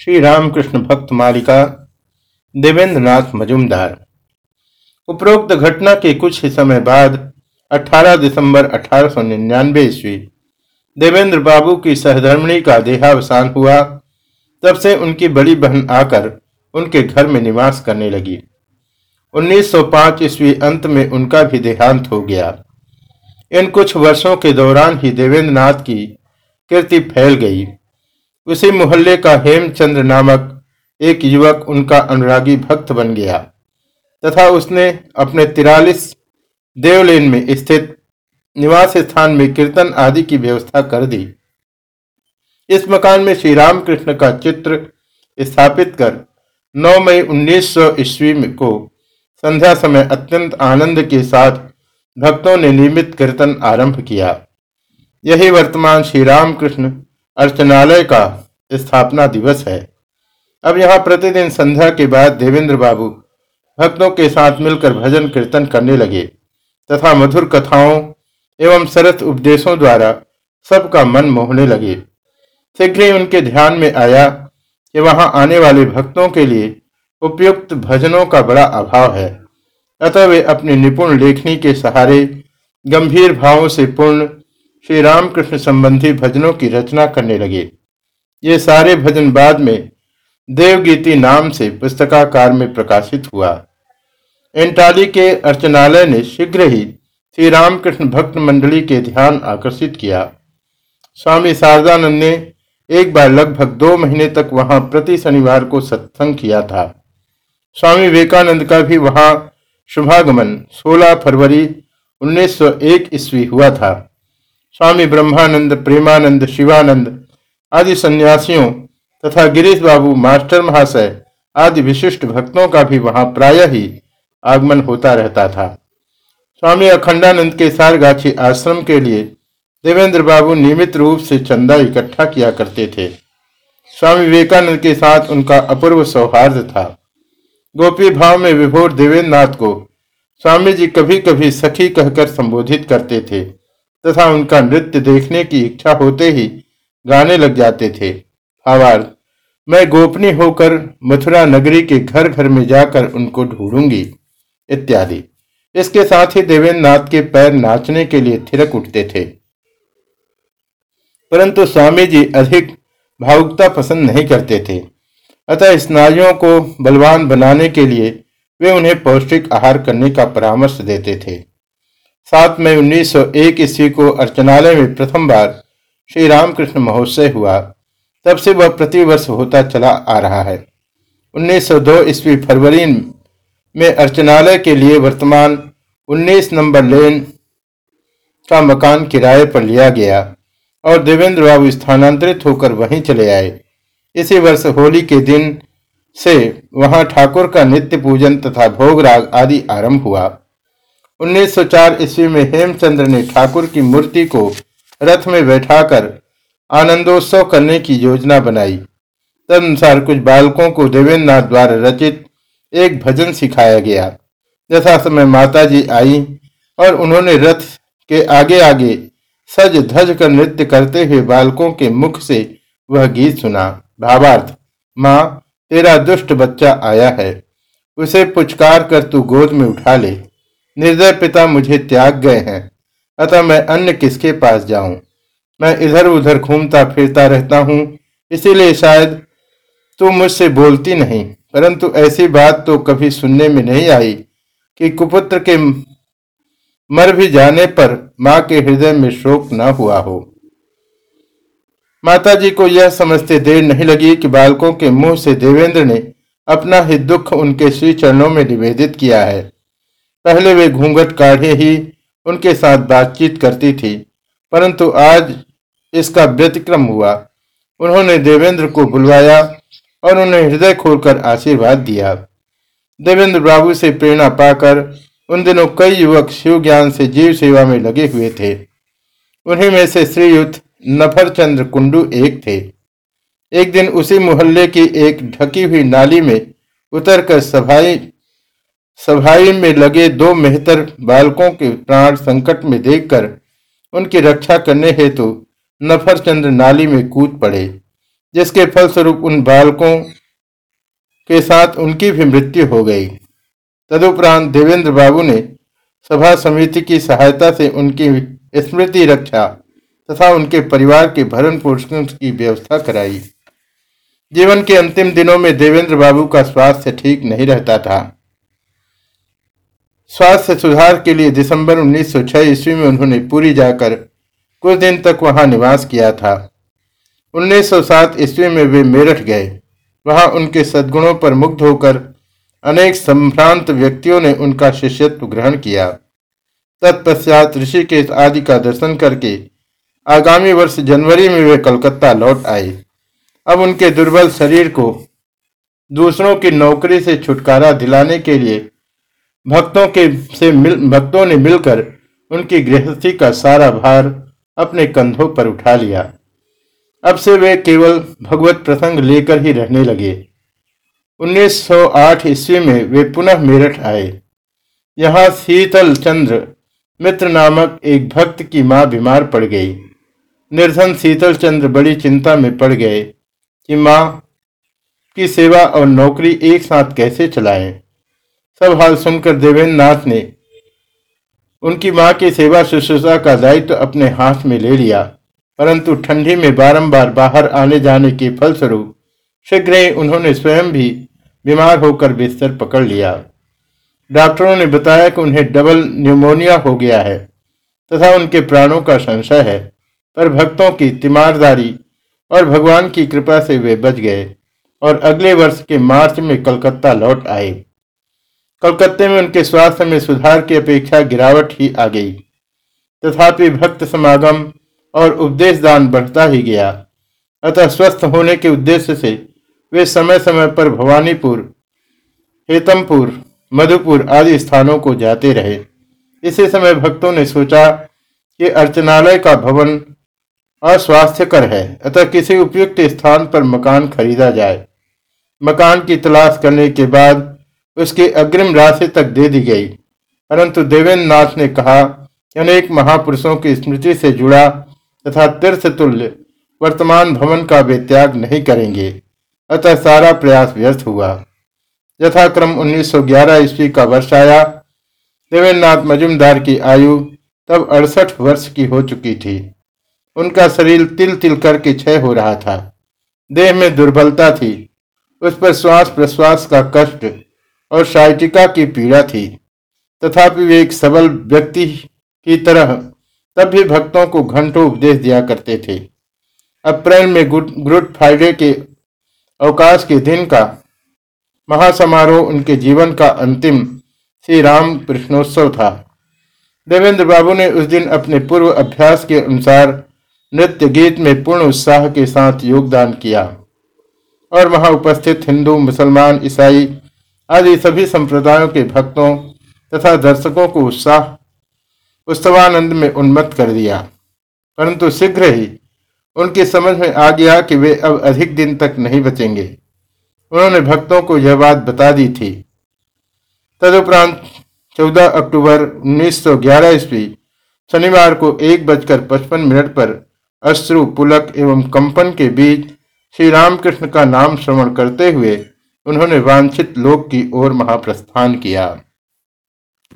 श्री रामकृष्ण भक्त मालिका देवेंद्र नाथ मजुमदार। उपरोक्त घटना के कुछ ही समय बाद 18 दिसंबर अठारह सौ निन्यानवे ईस्वी, देवेंद्र बाबू की सहधर्मिणी का देहावसान हुआ, तब से उनकी बड़ी बहन आकर उनके घर में निवास करने लगी। 1905 ईस्वी अंत में उनका भी देहांत हो गया। इन कुछ वर्षों के दौरान ही देवेंद्र नाथ की कीर्ति फैल गई। उसी मोहल्ले का हेमचंद्र नामक एक युवक उनका अनुरागी भक्त बन गया। तथा उसने अपने तिरालीस देवलेन में स्थित निवास स्थान में कीर्तन आदि की व्यवस्था कर दी। इस मकान में श्री रामकृष्ण का चित्र स्थापित कर 9 मई 1900 ईस्वी को संध्या समय अत्यंत आनंद के साथ भक्तों ने नियमित कीर्तन आरंभ किया। यही वर्तमान श्री रामकृष्ण अर्चनालय का स्थापना दिवस है। अब यहाँ प्रतिदिन संध्या के बाद देवेंद्र बाबू भक्तों के साथ मिलकर भजन कीर्तन करने लगे तथा मधुर कथाओं एवं सरस उपदेशों द्वारा सबका मन मोहने लगे। शीघ्र ही उनके ध्यान में आया कि वहाँ आने वाले भक्तों के लिए उपयुक्त भजनों का बड़ा अभाव है। अतः वे अपनी निपुण लेखनी के सहारे गंभीर भावों से पूर्ण श्री रामकृष्ण संबंधी भजनों की रचना करने लगे। ये सारे भजन बाद में देवगीति नाम से पुस्तकाकार में प्रकाशित हुआ। एंटाली के अर्चनालय ने शीघ्र ही श्री रामकृष्ण भक्त मंडली के ध्यान आकर्षित किया। स्वामी शारदानंद ने एक बार लगभग दो महीने तक वहाँ प्रति शनिवार को सत्संग किया था। स्वामी विवेकानंद का भी वहाँ शुभागमन 16 फरवरी 1901 ईस्वी हुआ था। स्वामी ब्रह्मानंद, प्रेमानंद, शिवानंद आदि सन्यासियों तथा गिरीश बाबू, मास्टर महाशय आदि विशिष्ट भक्तों का भी वहाँ प्राय ही आगमन होता रहता था। स्वामी अखंडानंद के सारगाछी आश्रम के लिए देवेंद्र बाबू नियमित रूप से चंदा इकट्ठा किया करते थे। स्वामी विवेकानंद के साथ उनका अपूर्व सौहार्द था। गोपी भाव में विभोर देवेंद्र को स्वामी जी कभी कभी सखी कहकर संबोधित करते थे। तथा उनका नृत्य देखने की इच्छा होते ही गाने लग जाते थे। भावार्थ मैं गोपनीय होकर मथुरा नगरी के घर घर में जाकर उनको ढूंढूँगी, इत्यादि। इसके साथ ही देवेंद्र नाथ के पैर नाचने के लिए थिरक उठते थे। परंतु स्वामी जी अधिक भावुकता पसंद नहीं करते थे। अतः स्नायुओं को बलवान बनाने के लिए वे उन्हें पौष्टिक आहार करने का परामर्श देते थे। सात मई 1901 ईस्वी को अर्चनालय में प्रथम बार श्री रामकृष्ण महोत्सव हुआ। तब से वह प्रतिवर्ष होता चला आ रहा है। 1902 ईस्वी फरवरी में अर्चनालय के लिए वर्तमान 19 नंबर लेन का मकान किराए पर लिया गया और देवेंद्र बाबू स्थानांतरित होकर वहीं चले आए। इसी वर्ष होली के दिन से वहाँ ठाकुर का नित्य पूजन तथा भोग राग आदि आरंभ हुआ। 1904 ईस्वी में हेमचंद्र ने ठाकुर की मूर्ति को रथ में बैठाकर आनंदोत्सव करने की योजना बनाई। तदनुसार कुछ बालकों को देवेंद्र नाथ द्वारा रचित एक भजन सिखाया गया। यथा समय माता जी आई और उन्होंने रथ के आगे आगे सज धज कर नृत्य करते हुए बालकों के मुख से वह गीत सुना। भावार्थ, माँ, तेरा दुष्ट बच्चा आया है। उसे पुचकार कर तू गोद में उठा ले। निर्दय पिता मुझे त्याग गए हैं। अतः मैं अन्य किसके पास जाऊँ? मैं इधर उधर घूमता फिरता रहता हूँ, इसीलिए शायद तू मुझसे बोलती नहीं। परंतु ऐसी बात तो कभी सुनने में नहीं आई कि कुपुत्र के मर भी जाने पर माँ के हृदय में शोक न हुआ हो। माता जी को यह समझते देर नहीं लगी कि बालकों के मुँह से देवेंद्र ने अपना ही दुख उनके श्री चरणों में निवेदित किया है। पहले वे घूंघट काढ़े ही उनके साथ बातचीत करती थी, परंतु आज इसका व्यतिक्रम हुआ। उन्होंने देवेंद्र को बुलवाया और उन्हें हृदय खोलकर आशीर्वाद दिया। देवेंद्र बाबू से प्रेरणा पाकर उन दिनों कई युवक शिव ज्ञान से जीव सेवा में लगे हुए थे। उन्हीं में से श्रीयुक्त नफर चंद्र कुंडू एक थे। एक दिन उसी मोहल्ले की एक ढकी हुई नाली में उतरकर सफ़ाई सभाई में लगे दो मेहतर बालकों के प्राण संकट में देखकर उनकी रक्षा करने हेतु नफरचंद्र नाली में कूद पड़े, जिसके फलस्वरूप उन बालकों के साथ उनकी भी मृत्यु हो गई। तदुपरांत देवेंद्र बाबू ने सभा समिति की सहायता से उनकी स्मृति रक्षा तथा उनके परिवार के भरण पोषण की व्यवस्था कराई। जीवन के अंतिम दिनों में देवेंद्र बाबू का स्वास्थ्य ठीक नहीं रहता था। स्वास्थ्य सुधार के लिए दिसंबर 1906 ईस्वी में उन्होंने पूरी जाकर कुछ दिन तक वहाँ निवास किया था। 1907 ईस्वी में वे मेरठ गए। वहाँ उनके सद्गुणों पर मुग्ध होकर अनेक संभ्रांत व्यक्तियों ने उनका शिष्यत्व ग्रहण किया। तत्पश्चात ऋषिकेश आदि का दर्शन करके आगामी वर्ष जनवरी में वे कलकत्ता लौट आए। अब उनके दुर्बल शरीर को दूसरों की नौकरी से छुटकारा दिलाने के लिए भक्तों के से मिल, भक्तों ने मिलकर उनकी गृहस्थी का सारा भार अपने कंधों पर उठा लिया। अब से वे केवल भगवत प्रसंग लेकर ही रहने लगे। 1908 ईस्वी में वे पुनः मेरठ आए। यहाँ शीतल चंद्र मित्र नामक एक भक्त की माँ बीमार पड़ गई। निर्धन शीतल चंद्र बड़ी चिंता में पड़ गए कि माँ की सेवा और नौकरी एक साथ कैसे चलाएँ? सब हाल सुनकर देवेंद्र नाथ ने उनकी माँ की सेवा शुश्रूषा का दायित्व तो अपने हाथ में ले लिया, परंतु ठंडी में बारंबार बाहर आने जाने के फलस्वरूप शीघ्र ही उन्होंने स्वयं भी बीमार होकर बिस्तर पकड़ लिया। डॉक्टरों ने बताया कि उन्हें डबल न्यूमोनिया हो गया है तथा उनके प्राणों का संशय है, पर भक्तों की तीमारदारी और भगवान की कृपा से वे बच गए और अगले वर्ष के मार्च में कलकत्ता लौट आए। कलकत्ते में उनके स्वास्थ्य में सुधार की अपेक्षा गिरावट ही आ गई। तथापि भक्त समागम और उपदेश दान बढ़ता ही गया। अतः स्वस्थ होने के उद्देश्य से वे समय समय पर भवानीपुर, हेतमपुर, मधुपुर आदि स्थानों को जाते रहे। इसी समय भक्तों ने सोचा कि अर्चनालय का भवन अस्वास्थ्यकर है, अतः किसी उपयुक्त स्थान पर मकान खरीदा जाए। मकान की तलाश करने के बाद उसकी अग्रिम राशि तक दे दी गई। परंतु देवेंद्र नाथ ने कहा अनेक महापुरुषों की स्मृति से जुड़ा तथा तीर्थ तुल्य वर्तमान भवन का वे त्याग नहीं करेंगे। अतः सारा प्रयास व्यर्थ हुआ। यथाक्रम 1911 ईस्वी का वर्ष आया। देवेंद्र नाथ मजुमदार की आयु तब अड़सठ वर्ष की हो चुकी थी। उनका शरीर तिल तिल करके क्षय हो रहा था। देह में दुर्बलता थी। उस पर श्वास प्रश्वास का कष्ट और शाइटिका की पीड़ा थी। तथापि वे एक सबल व्यक्ति की तरह तब भी भक्तों को घंटों उपदेश दिया करते थे। अप्रैल में गुड फ्राइडे के अवकाश के दिन का महासमारोह उनके जीवन का अंतिम श्री राम कृष्णोत्सव था। देवेंद्र बाबू ने उस दिन अपने पूर्व अभ्यास के अनुसार नृत्य गीत में पूर्ण उत्साह के साथ योगदान किया और वहाँ उपस्थित हिंदू, मुसलमान, ईसाई आदि सभी संप्रदायों के भक्तों तथा दर्शकों को उत्साह उत्सवानंद में उन्मत्त कर दिया। परंतु शीघ्र ही उनकी समझ में आ गया कि वे अब अधिक दिन तक नहीं बचेंगे। उन्होंने भक्तों को यह बात बता दी थी। तदुपरांत 14 अक्टूबर 1911 ईस्वी, शनिवार को एक बजकर पचपन मिनट पर अश्रु, पुलक एवं कंपन के बीच श्री रामकृष्ण का नाम श्रवण करते हुए उन्होंने वांछित लोक की ओर महाप्रस्थान किया।